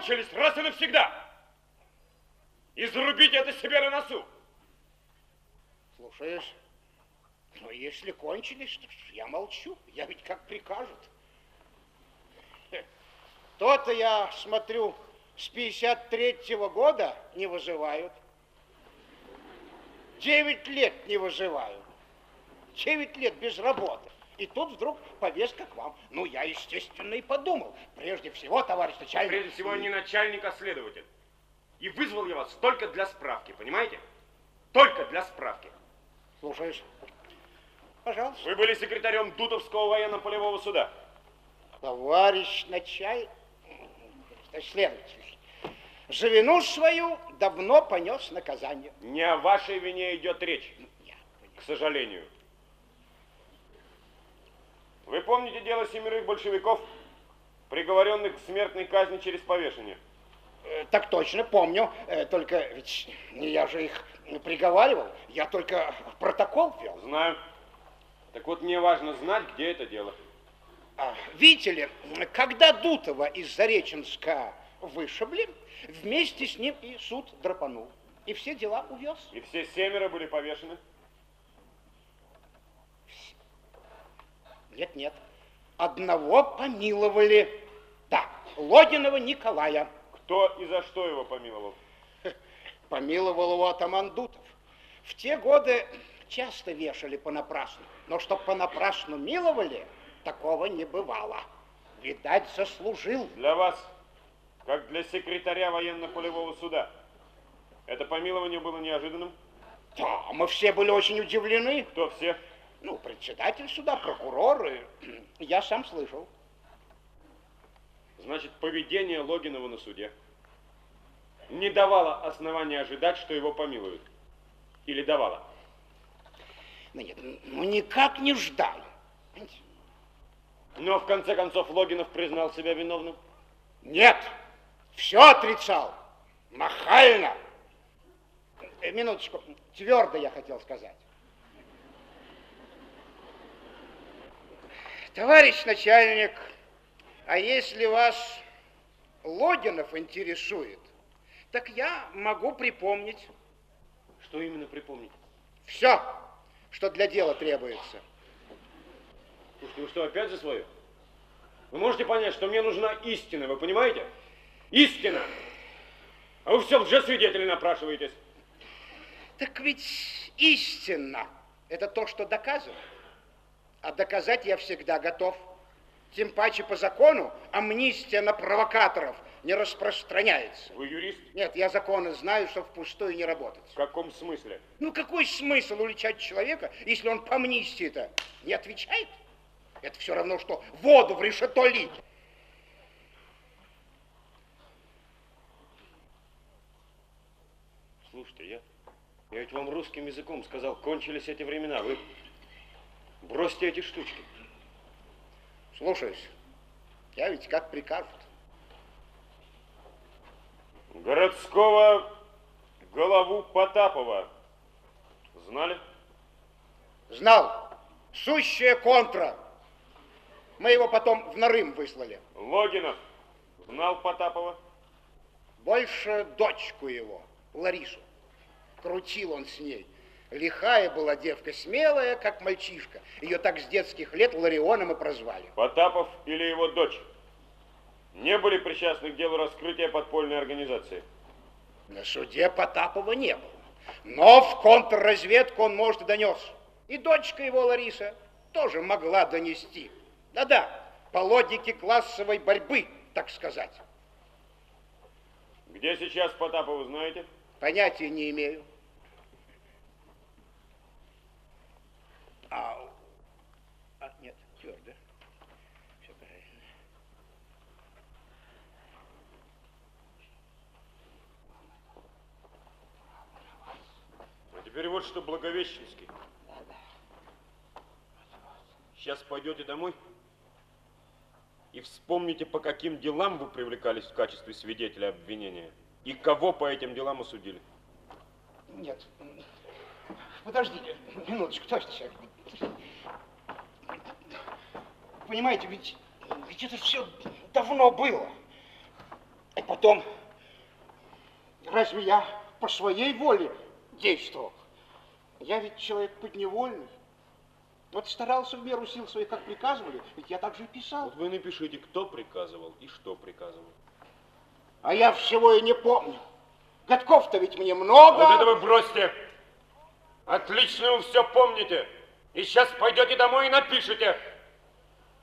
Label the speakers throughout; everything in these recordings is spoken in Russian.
Speaker 1: кончились раз и навсегда. И зарубите это себе на носу.
Speaker 2: Слушаешь, ну если кончились, то я молчу. Я ведь как прикажут. То-то я смотрю, с 53-го года не выживают. Девять лет не выживают. Девять лет без работы. И тут вдруг повестка к вам. Ну, я, естественно, и подумал. Прежде всего, товарищ начальник...
Speaker 1: Прежде всего, не начальник, а следователь. И вызвал я вас только для справки, понимаете? Только для справки.
Speaker 2: Слушаешь? Пожалуйста.
Speaker 1: Вы были секретарем Дутовского военно-полевого суда.
Speaker 2: Товарищ начальник... Следователь. За вину свою давно понес наказание.
Speaker 1: Не о вашей вине идет речь, к сожалению. Вы помните дело семерых большевиков, приговоренных к смертной казни через повешение?
Speaker 2: Э, так точно, помню. Э, только ведь не я же их приговаривал, я только протокол вел.
Speaker 1: Знаю. Так вот, мне важно знать, где это дело.
Speaker 2: А, видите ли, когда Дутова из Зареченска вышибли, вместе с ним и суд драпанул. И все дела увез.
Speaker 1: И все семеро были повешены?
Speaker 2: Нет, нет. Одного помиловали. Да, Логинова Николая.
Speaker 1: Кто и за что его помиловал?
Speaker 2: Помиловал его атаман Дутов. В те годы часто вешали понапрасну. Но чтоб понапрасну миловали, такого не бывало. Видать, заслужил.
Speaker 1: Для вас, как для секретаря военно-полевого суда, это помилование было неожиданным?
Speaker 2: Да, мы все были очень удивлены.
Speaker 1: Кто все?
Speaker 2: Ну, председатель суда, прокуроры. Я сам слышал.
Speaker 1: Значит, поведение Логинова на суде не давало основания ожидать, что его помилуют. Или давало?
Speaker 2: Ну нет, ну никак не ждал.
Speaker 1: Но в конце концов Логинов признал себя виновным?
Speaker 2: Нет, все отрицал. Махально. Э, минуточку, твердо я хотел сказать. Товарищ начальник, а если вас Логинов интересует, так я могу припомнить.
Speaker 1: Что именно припомнить?
Speaker 2: Все, что для дела требуется.
Speaker 1: Слушайте, вы что, опять за свое? Вы можете понять, что мне нужна истина, вы понимаете? Истина! А вы все лжесвидетели напрашиваетесь.
Speaker 2: Так ведь истина – это то, что доказано. А доказать я всегда готов. Тем паче по закону амнистия на провокаторов не распространяется.
Speaker 1: Вы юрист?
Speaker 2: Нет, я законы знаю, что впустую не работать.
Speaker 1: В каком смысле?
Speaker 2: Ну, какой смысл уличать человека, если он по амнистии-то не отвечает? Это все равно, что воду в решето лить.
Speaker 1: Слушайте, я, я ведь вам русским языком сказал, кончились эти времена. Вы Бросьте эти штучки.
Speaker 2: Слушаюсь. Я ведь как прикажут.
Speaker 1: Городского голову Потапова знали?
Speaker 2: Знал. Сущая контра. Мы его потом в Нарым выслали.
Speaker 1: Логинов знал Потапова?
Speaker 2: Больше дочку его, Ларису. Крутил он с ней. Лихая была девка, смелая, как мальчишка. Ее так с детских лет Ларионом и прозвали.
Speaker 1: Потапов или его дочь не были причастны к делу раскрытия подпольной организации?
Speaker 2: На суде Потапова не было. Но в контрразведку он, может, и донес. И дочка его, Лариса, тоже могла донести. Да-да, по логике классовой борьбы, так сказать.
Speaker 1: Где сейчас Потапова, знаете?
Speaker 2: Понятия не имею. А, а нет, твердо. Все правильно.
Speaker 1: А теперь вот что Благовещенский. Сейчас пойдете домой и вспомните, по каким делам вы привлекались в качестве свидетеля обвинения и кого по этим делам осудили.
Speaker 2: Нет, подождите, минуточку, товарищ Понимаете, ведь, ведь это все давно было. И потом разве я по своей воле действовал? Я ведь человек подневольный. Вот старался в меру сил своих, как приказывали, ведь я так же и писал.
Speaker 1: Вот вы напишите, кто приказывал и что приказывал.
Speaker 2: А я всего и не помню. Годков-то ведь мне много.
Speaker 1: Вот это вы бросьте. Отлично вы все помните. И сейчас пойдете домой и напишите.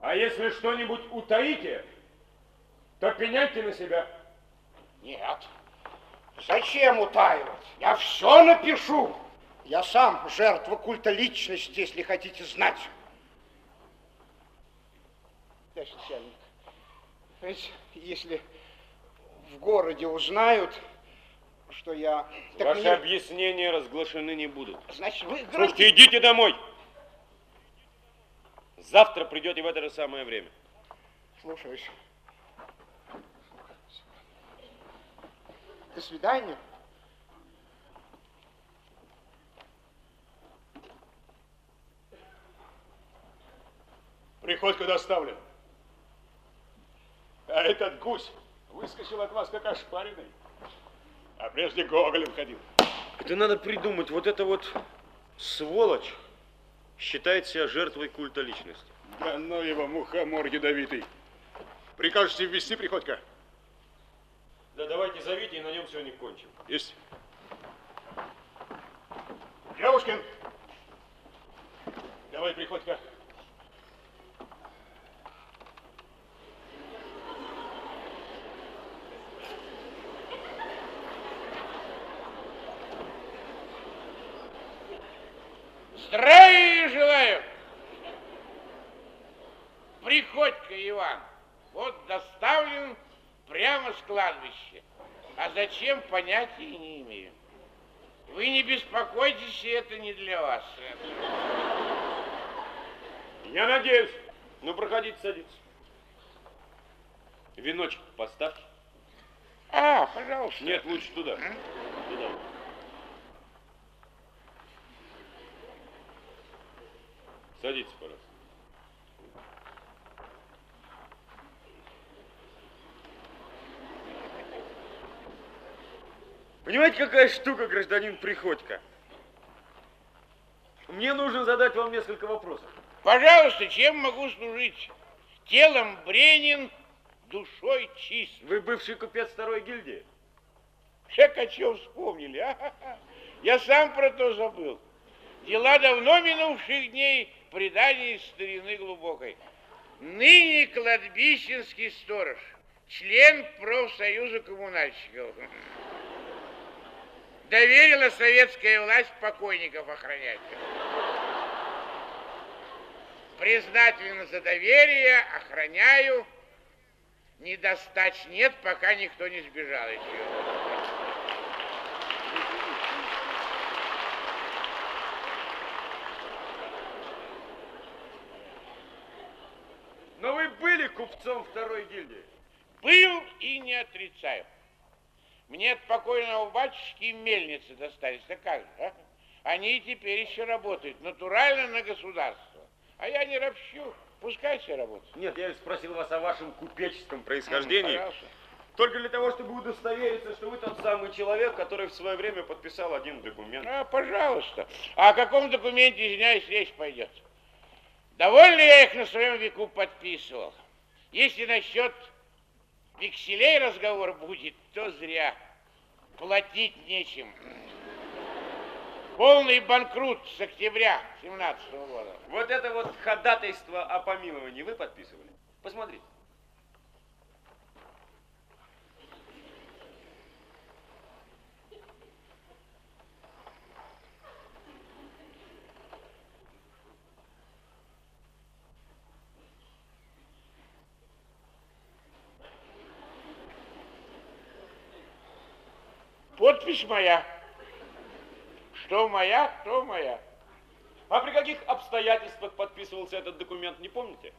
Speaker 1: А если что-нибудь утаите, то пеняйте на себя.
Speaker 2: Нет. Зачем утаивать? Я все напишу. Я сам жертва культа личности, если хотите знать. Товарищ начальник, ведь если в городе узнают, что я...
Speaker 1: Ваши мне... объяснения разглашены не будут.
Speaker 2: Значит, вы...
Speaker 1: Слушайте, идите домой. Завтра придете в это же самое время.
Speaker 2: Слушаюсь. До свидания.
Speaker 3: Приходько доставлен. А этот гусь выскочил от вас как ошпаренный. А прежде Гоголем ходил.
Speaker 1: Это надо придумать. Вот это вот сволочь считает себя жертвой культа личности.
Speaker 3: Да ну его, мухомор ядовитый. Прикажете ввести Приходько?
Speaker 1: Да давайте зовите и на нем сегодня кончим.
Speaker 3: Есть. Девушкин! Давай, Приходько.
Speaker 4: Приходько Иван, вот доставлен прямо с кладбища. А зачем, понятия не имею. Вы не беспокойтесь, это не для вас.
Speaker 1: Я надеюсь. Ну, проходите, садиться. Веночек поставьте.
Speaker 4: А, пожалуйста.
Speaker 1: Нет, лучше туда. Туда. Садитесь, пожалуйста. Понимаете, какая штука, гражданин Приходько? Мне нужно задать вам несколько вопросов.
Speaker 4: Пожалуйста, чем могу служить? Телом бренен, душой чист.
Speaker 1: Вы бывший купец второй гильдии?
Speaker 4: Как о чем вспомнили, а? Я сам про то забыл. Дела давно минувших дней, предание старины глубокой. Ныне кладбищенский сторож, член профсоюза коммунальщиков. Доверила советская власть покойников охранять. Признательно за доверие, охраняю. Не достать нет, пока никто не сбежал еще.
Speaker 1: Но вы были купцом второй гильдии?
Speaker 4: Был и не отрицаю. Мне от покойного батюшки мельницы достались. Да как же, а? Они и теперь еще работают, натурально на государство. А я не ропщу, пускай все работают.
Speaker 1: Нет, я спросил вас о вашем купеческом происхождении.
Speaker 4: Пожалуйста.
Speaker 1: Только для того, чтобы удостовериться, что вы тот самый человек, который в свое время подписал один документ.
Speaker 4: А, пожалуйста. А о каком документе, извиняюсь, речь пойдет? Довольно я их на своем веку подписывал. Если насчет векселей разговор будет, то зря. Платить нечем. Полный банкрут с октября 17 года.
Speaker 1: Вот это вот ходатайство о помиловании вы подписывали? Посмотрите.
Speaker 4: Подпись моя. Что моя, то моя.
Speaker 1: А при каких обстоятельствах подписывался этот документ, не помните?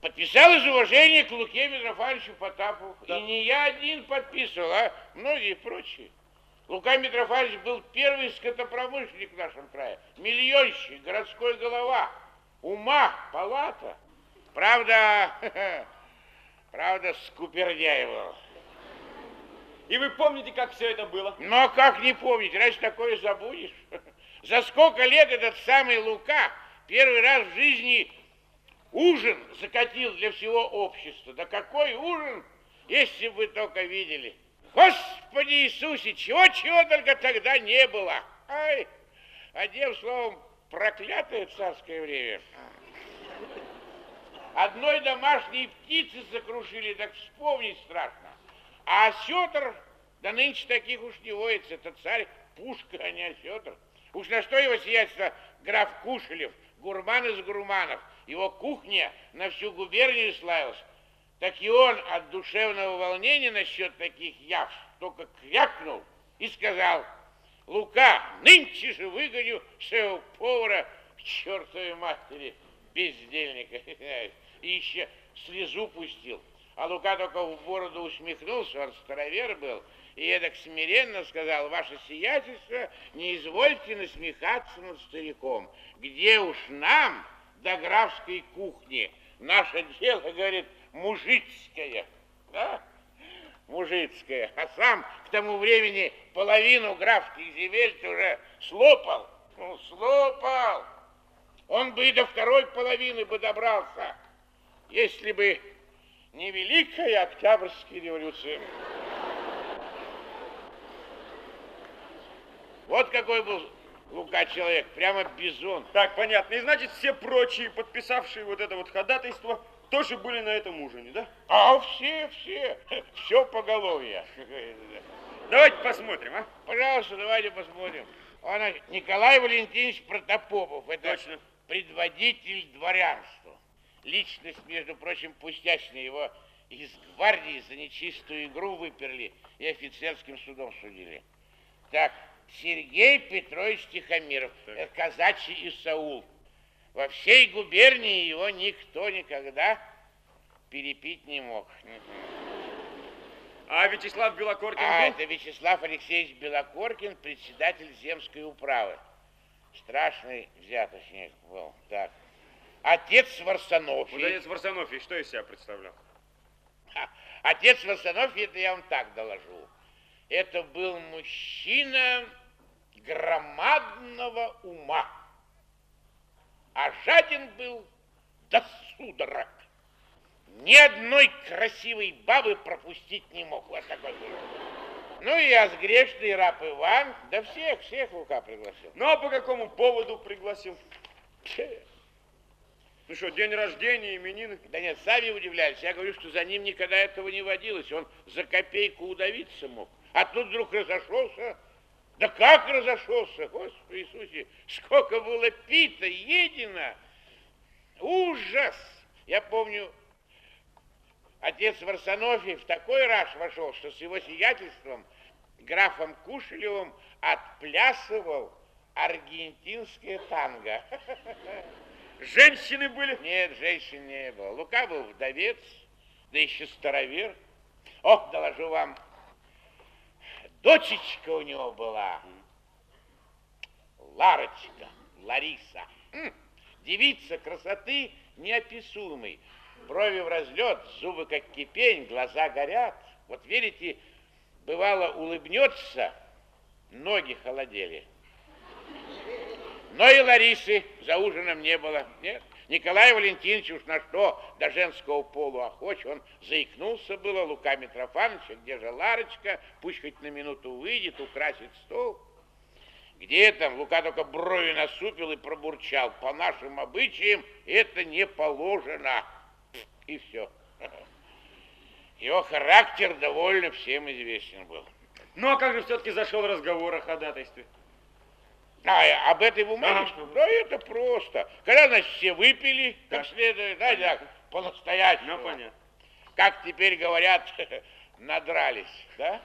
Speaker 4: Подписал из уважения к Луке Митрофановичу Потапу.
Speaker 1: Да.
Speaker 4: И не я один подписывал, а многие прочие. Лука Митрофанович был первый скотопромышленник в нашем крае. Миллионщик, городской голова, ума, палата. Правда, правда, скупердяй был.
Speaker 1: И вы помните, как все это было?
Speaker 4: Ну, а как не помнить? Разве такое забудешь? За сколько лет этот самый Лука первый раз в жизни ужин закатил для всего общества. Да какой ужин, если бы вы только видели. Господи Иисусе, чего-чего только тогда не было. Ай, одним словом, проклятое царское время. Одной домашней птицы закрушили, так вспомнить страшно. А осетр, да нынче таких уж не воится, это царь Пушка, а не осетр. Уж на что его сиятельство граф Кушелев, гурман из гурманов, его кухня на всю губернию славилась. Так и он от душевного волнения насчет таких яв только крякнул и сказал, Лука, нынче же выгоню своего повара к чертовой матери, бездельника. И еще слезу пустил. А Лука только в бороду усмехнулся, он старовер был, и я так смиренно сказал, ваше сиятельство, не извольте насмехаться над стариком. Где уж нам до графской кухни? Наше дело, говорит, мужицкое. Да? Мужицкое. А сам к тому времени половину графских земель уже слопал. Ну, слопал. Он бы и до второй половины бы добрался, если бы не Великая Октябрьская революция. Вот какой был Лука человек, прямо бизон.
Speaker 1: Так, понятно. И значит, все прочие, подписавшие вот это вот ходатайство, тоже были на этом ужине, да?
Speaker 4: А все, все, все поголовье.
Speaker 1: Давайте посмотрим, а?
Speaker 4: Пожалуйста, давайте посмотрим. Он Николай Валентинович Протопопов. Это
Speaker 1: Точно.
Speaker 4: предводитель дворянства. Личность, между прочим, пустячная. Его из гвардии за нечистую игру выперли и офицерским судом судили. Так, Сергей Петрович Тихомиров, э, казачий Исаул. Во всей губернии его никто никогда перепить не мог.
Speaker 1: А Вячеслав Белокоркин
Speaker 4: А
Speaker 1: был?
Speaker 4: это Вячеслав Алексеевич Белокоркин, председатель земской управы. Страшный взяточник был. Так. Отец Варсонофий.
Speaker 1: Отец Варсонофий что из себя представлял?
Speaker 4: Отец Варсонофий, это я вам так доложу. Это был мужчина громадного ума. А жаден был до судорог. Ни одной красивой бабы пропустить не мог. Вот такой был. Ну и азгрешный раб Иван, да всех, всех Лука пригласил.
Speaker 1: Ну, а по какому поводу пригласил? Ну что, день рождения, именины?
Speaker 4: Да нет, сами удивлялись. Я говорю, что за ним никогда этого не водилось. Он за копейку удавиться мог. А тут вдруг разошелся. Да как разошелся, Господи Иисусе, сколько было пита, едено. Ужас! Я помню, отец Варсонофий в такой раж вошел, что с его сиятельством, графом Кушелевым, отплясывал аргентинское танго.
Speaker 1: Женщины были?
Speaker 4: Нет, женщин не было. Лука был вдовец, да еще старовер. Ох, доложу вам, дочечка у него была. Ларочка, Лариса. Девица красоты неописуемой. Брови в разлет, зубы как кипень, глаза горят. Вот верите, бывало улыбнется, ноги холодели. Но и Ларисы за ужином не было. Нет. Николай Валентинович уж на что до женского полу охоч, он заикнулся было Лука Митрофановича, где же Ларочка, пусть хоть на минуту выйдет, украсит стол. Где там? Лука только брови насупил и пробурчал. По нашим обычаям это не положено. И все. Его характер довольно всем известен был.
Speaker 1: Ну, а как же все-таки зашел разговор о ходатайстве?
Speaker 4: А, об этой бумаге?
Speaker 1: Ага.
Speaker 4: Да это просто. Когда, значит, все выпили, как следует, да, так, по-настоящему.
Speaker 1: Ну, понятно.
Speaker 4: Как теперь говорят, надрались, да?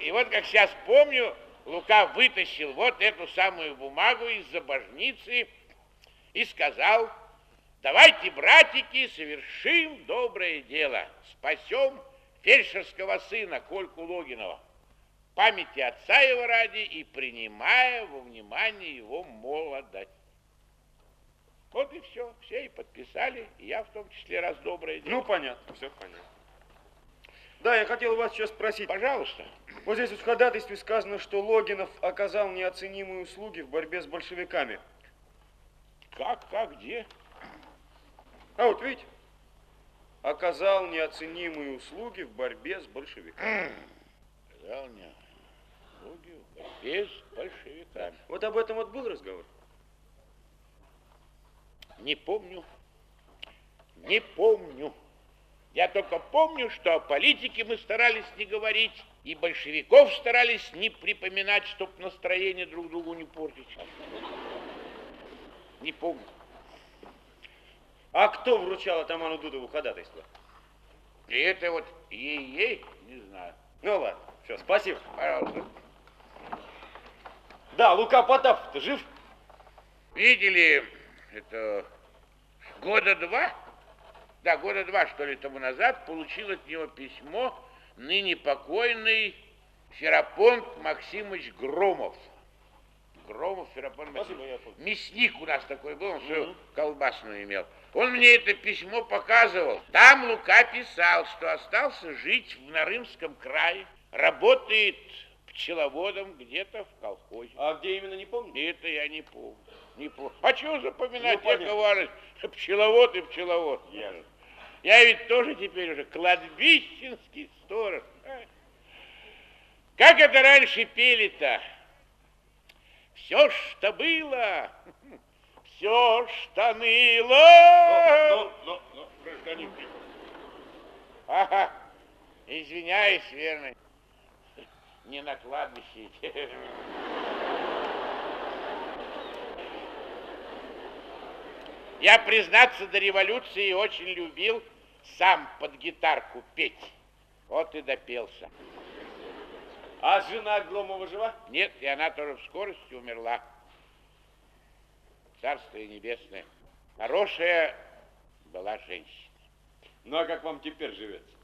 Speaker 4: И вот, как сейчас помню, Лука вытащил вот эту самую бумагу из-за божницы и сказал, давайте, братики, совершим доброе дело, спасем фельдшерского сына Кольку Логинова, памяти отца его ради и принимая во внимание его молодость. Вот и все, все и подписали, и я в том числе раз доброе дело.
Speaker 1: Ну, понятно, все понятно. Да, я хотел вас сейчас спросить.
Speaker 4: Пожалуйста.
Speaker 1: Вот здесь вот в ходатайстве сказано, что Логинов оказал неоценимые услуги в борьбе с большевиками.
Speaker 4: Как, как, где?
Speaker 1: А вот видите, оказал неоценимые услуги в борьбе с большевиками.
Speaker 4: Сказал мне, в борьбе с большевиками.
Speaker 1: Вот об этом вот был разговор.
Speaker 4: Не помню. Не помню. Я только помню, что о политике мы старались не говорить, и большевиков старались не припоминать, чтоб настроение друг другу не портить. Не помню.
Speaker 1: А кто вручал атаману Дудову ходатайство?
Speaker 4: И это вот ей-ей, не знаю.
Speaker 1: Ну ладно, все, спасибо.
Speaker 4: Пожалуйста.
Speaker 1: Да, Лука Потапов-то жив?
Speaker 4: Видели, это года два, да, года два, что ли, тому назад, получил от него письмо ныне покойный Ферапонт Максимович Громов. Громов Ферапонт Максимович. Мясник у нас такой был, он свою колбасную имел. Он мне это письмо показывал. Там Лука писал, что остался жить в Нарымском крае, работает пчеловодом где-то в колхозе.
Speaker 1: А где именно, не помню?
Speaker 4: Это я не помню. Не помню. А чего запоминать,
Speaker 1: Ну,
Speaker 4: Яков. Иванович? Пчеловод и пчеловод.
Speaker 1: Ясно.
Speaker 4: Я ведь тоже теперь уже кладбищенский сторож. А? Как это раньше пели-то? Все, что было, все, что ныло.
Speaker 3: Ну, ну, ну, гражданин.
Speaker 4: Ага, извиняюсь, верно. Не на кладбище. Я, признаться, до революции очень любил сам под гитарку петь. Вот и допелся.
Speaker 1: А жена Громова жива?
Speaker 4: Нет, и она тоже в скорости умерла. Царствие небесное. Хорошая была женщина.
Speaker 1: Ну а как вам теперь живется?